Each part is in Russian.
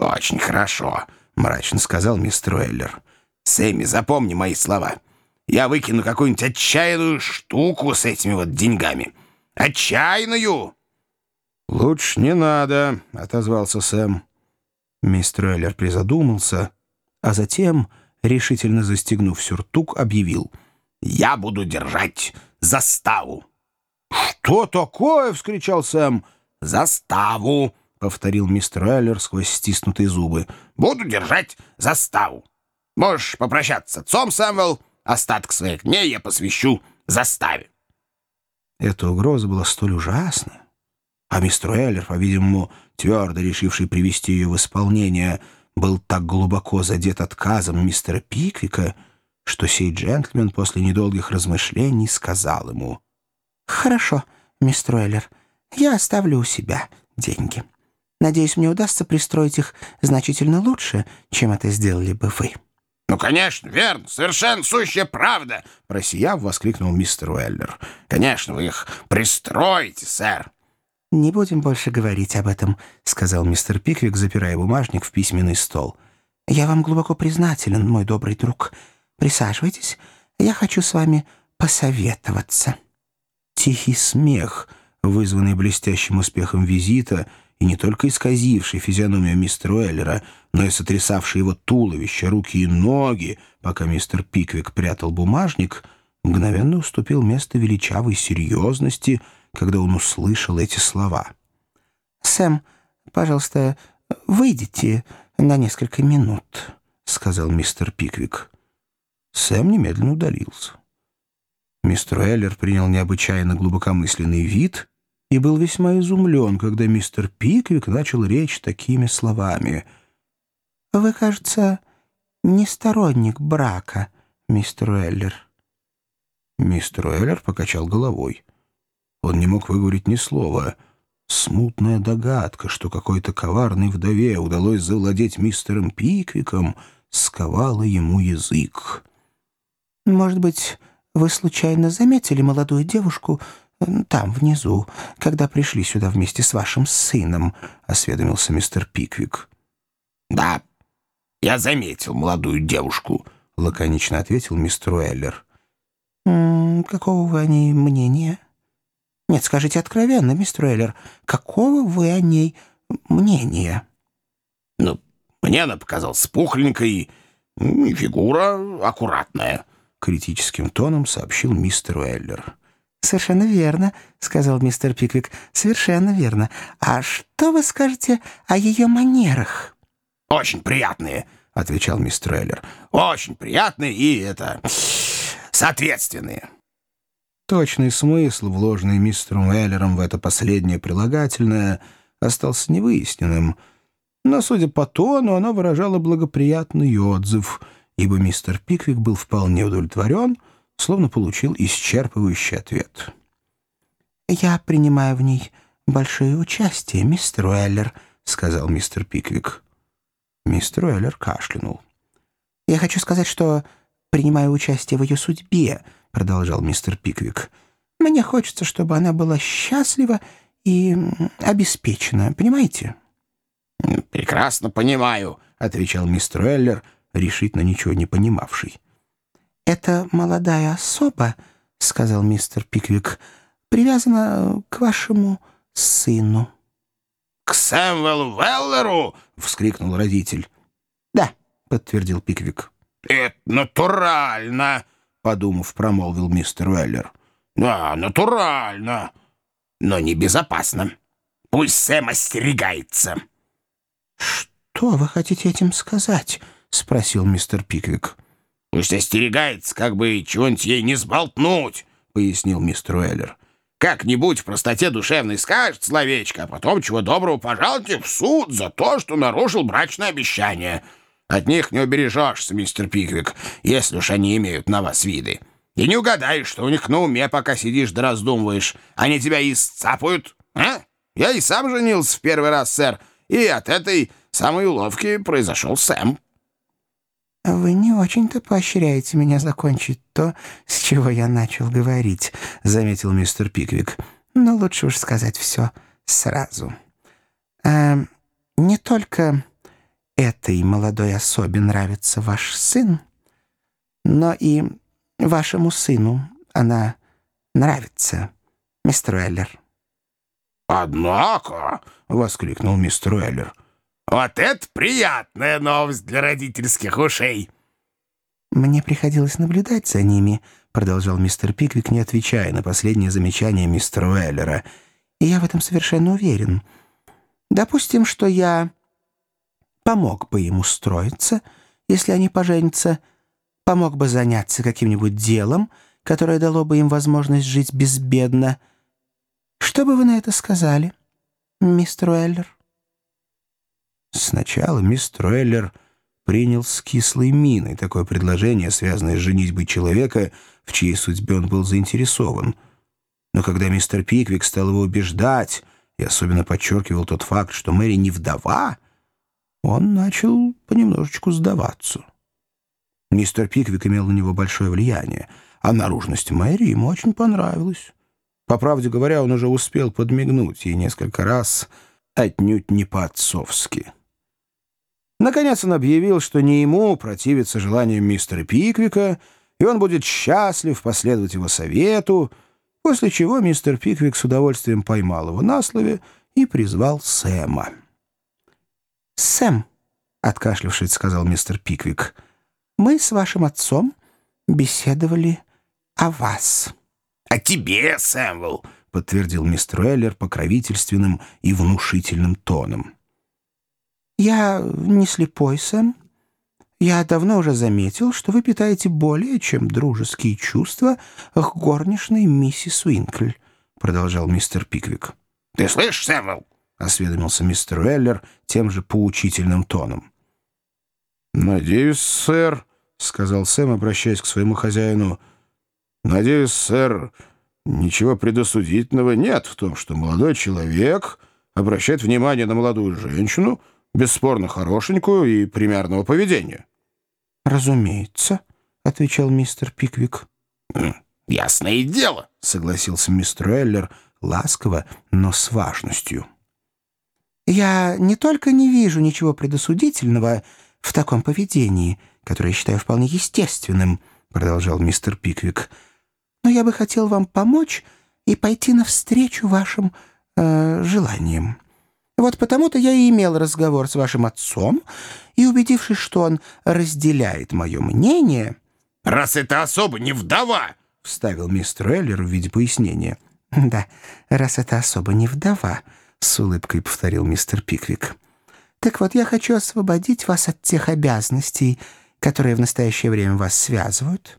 «Очень хорошо», — мрачно сказал мистер Уэллер. «Сэмми, запомни мои слова. Я выкину какую-нибудь отчаянную штуку с этими вот деньгами. Отчаянную!» «Лучше не надо», — отозвался Сэм. Мистер Уэллер призадумался, а затем, решительно застегнув сюртук, объявил. «Я буду держать заставу». «Что такое?» — вскричал Сэм. «Заставу», — повторил мистер Эллер сквозь стиснутые зубы. «Буду держать заставу. Можешь попрощаться с отцом, Сэмвелл. Остаток своих дней я посвящу заставе». Эта угроза была столь ужасна, а мистер Эллер, по-видимому, твердо решивший привести ее в исполнение, был так глубоко задет отказом мистера Пиквика, что сей джентльмен после недолгих размышлений сказал ему «Хорошо, мистер Уэллер, я оставлю у себя деньги. Надеюсь, мне удастся пристроить их значительно лучше, чем это сделали бы вы». «Ну, конечно, верно, совершенно сущая правда!» Просияв, воскликнул мистер Уэллер. «Конечно, вы их пристроите, сэр!» «Не будем больше говорить об этом», — сказал мистер Пиквик, запирая бумажник в письменный стол. «Я вам глубоко признателен, мой добрый друг. Присаживайтесь, я хочу с вами посоветоваться». Тихий смех, вызванный блестящим успехом визита и не только исказивший физиономию мистера Уэллера, но и сотрясавший его туловище, руки и ноги, пока мистер Пиквик прятал бумажник, мгновенно уступил место величавой серьезности, когда он услышал эти слова. «Сэм, пожалуйста, выйдите на несколько минут», — сказал мистер Пиквик. Сэм немедленно удалился. Мистер Эллер принял необычайно глубокомысленный вид и был весьма изумлен, когда мистер Пиквик начал речь такими словами. «Вы, кажется, не сторонник брака, мистер Эллер». Мистер Эллер покачал головой. Он не мог выговорить ни слова. Смутная догадка, что какой-то коварной вдове удалось завладеть мистером Пиквиком, сковала ему язык. «Может быть, вы случайно заметили молодую девушку там, внизу, когда пришли сюда вместе с вашим сыном?» — осведомился мистер Пиквик. «Да, я заметил молодую девушку», — лаконично ответил мистер Уэллер. «Какого вы о ней мнения?» «Нет, скажите откровенно, мистер Уэллер, какого вы о ней мнения?» «Ну, мне она показалась пухленькой, и фигура аккуратная». — критическим тоном сообщил мистер Уэллер. «Совершенно верно», — сказал мистер Пиквик. «Совершенно верно. А что вы скажете о ее манерах?» «Очень приятные», — отвечал мистер Эллер. «Очень приятные и, это, соответственные». Точный смысл, вложенный мистером Эллером в это последнее прилагательное, остался невыясненным, но, судя по тону, оно выражало благоприятный отзыв — ибо мистер Пиквик был вполне удовлетворен, словно получил исчерпывающий ответ. «Я принимаю в ней большое участие, мистер Уэллер», — сказал мистер Пиквик. Мистер Уэллер кашлянул. «Я хочу сказать, что принимаю участие в ее судьбе», — продолжал мистер Пиквик. «Мне хочется, чтобы она была счастлива и обеспечена, понимаете?» «Прекрасно понимаю», — отвечал мистер Уэллер, — решительно ничего не понимавший. «Это молодая особа», — сказал мистер Пиквик, — «привязана к вашему сыну». «К Сэмвеллу Веллеру?» — вскрикнул родитель. «Да», — подтвердил Пиквик. «Это натурально», — подумав, промолвил мистер Веллер. «Да, натурально, но небезопасно. Пусть Сэм остерегается». «Что вы хотите этим сказать?» — спросил мистер Пиквик. «Пусть остерегается, как бы чего-нибудь ей не сболтнуть», — пояснил мистер Уэллер. «Как-нибудь в простоте душевной скажет словечко, а потом чего доброго пожалуйте в суд за то, что нарушил брачное обещание. От них не убережешься, мистер Пиквик, если уж они имеют на вас виды. И не угадаешь, что у них на уме, пока сидишь да раздумываешь. Они тебя и сцапают, а? Я и сам женился в первый раз, сэр, и от этой самой уловки произошел Сэм». «Вы не очень-то поощряете меня закончить то, с чего я начал говорить», — заметил мистер Пиквик. «Но лучше уж сказать все сразу. Э, не только этой молодой особе нравится ваш сын, но и вашему сыну она нравится, мистер Эллер». «Однако», — воскликнул мистер Эллер, — «вот это приятная новость для родительских ушей». «Мне приходилось наблюдать за ними», — продолжал мистер Пиквик, не отвечая на последнее замечание мистера Уэллера. «И я в этом совершенно уверен. Допустим, что я помог бы им устроиться, если они поженятся, помог бы заняться каким-нибудь делом, которое дало бы им возможность жить безбедно. Что бы вы на это сказали, мистер Уэллер?» Сначала мистер Уэллер принял с кислой миной такое предложение, связанное с женитьбой человека, в чьей судьбе он был заинтересован. Но когда мистер Пиквик стал его убеждать, и особенно подчеркивал тот факт, что Мэри не вдова, он начал понемножечку сдаваться. Мистер Пиквик имел на него большое влияние, а наружность Мэри ему очень понравилась. По правде говоря, он уже успел подмигнуть ей несколько раз, отнюдь не по-отцовски. Наконец он объявил, что не ему противиться желаниям мистера Пиквика, и он будет счастлив последовать его совету, после чего мистер Пиквик с удовольствием поймал его на слове и призвал Сэма. «Сэм», — откашлившись, сказал мистер Пиквик, — «мы с вашим отцом беседовали о вас». «О тебе, Сэмвелл», — подтвердил мистер Эллер покровительственным и внушительным тоном. «Я не слепой, Сэм. Я давно уже заметил, что вы питаете более чем дружеские чувства к горничной миссис Уинкль», — продолжал мистер Пиквик. «Ты слышишь, Сэмвелл?» — осведомился мистер Уэллер тем же поучительным тоном. «Надеюсь, сэр», — сказал Сэм, обращаясь к своему хозяину, — «надеюсь, сэр, ничего предосудительного нет в том, что молодой человек обращает внимание на молодую женщину, бесспорно хорошенькую и примерного поведения. «Разумеется», — отвечал мистер Пиквик. «Ясное дело», — согласился мистер Эллер ласково, но с важностью. «Я не только не вижу ничего предосудительного в таком поведении, которое я считаю вполне естественным», — продолжал мистер Пиквик, «но я бы хотел вам помочь и пойти навстречу вашим э, желаниям. Вот потому-то я и имел разговор с вашим отцом, и, убедившись, что он разделяет мое мнение... — Раз это особо не вдова! — вставил мистер Эллер в виде пояснения. — Да, раз это особо не вдова, — с улыбкой повторил мистер Пиквик. — Так вот, я хочу освободить вас от тех обязанностей, которые в настоящее время вас связывают,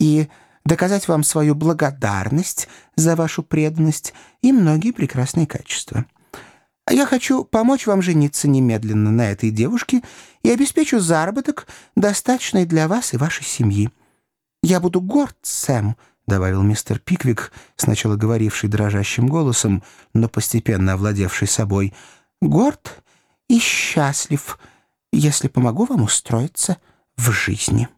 и доказать вам свою благодарность за вашу преданность и многие прекрасные качества. — а я хочу помочь вам жениться немедленно на этой девушке и обеспечу заработок, достаточный для вас и вашей семьи. Я буду горд, Сэм, — добавил мистер Пиквик, сначала говоривший дрожащим голосом, но постепенно овладевший собой, — горд и счастлив, если помогу вам устроиться в жизни».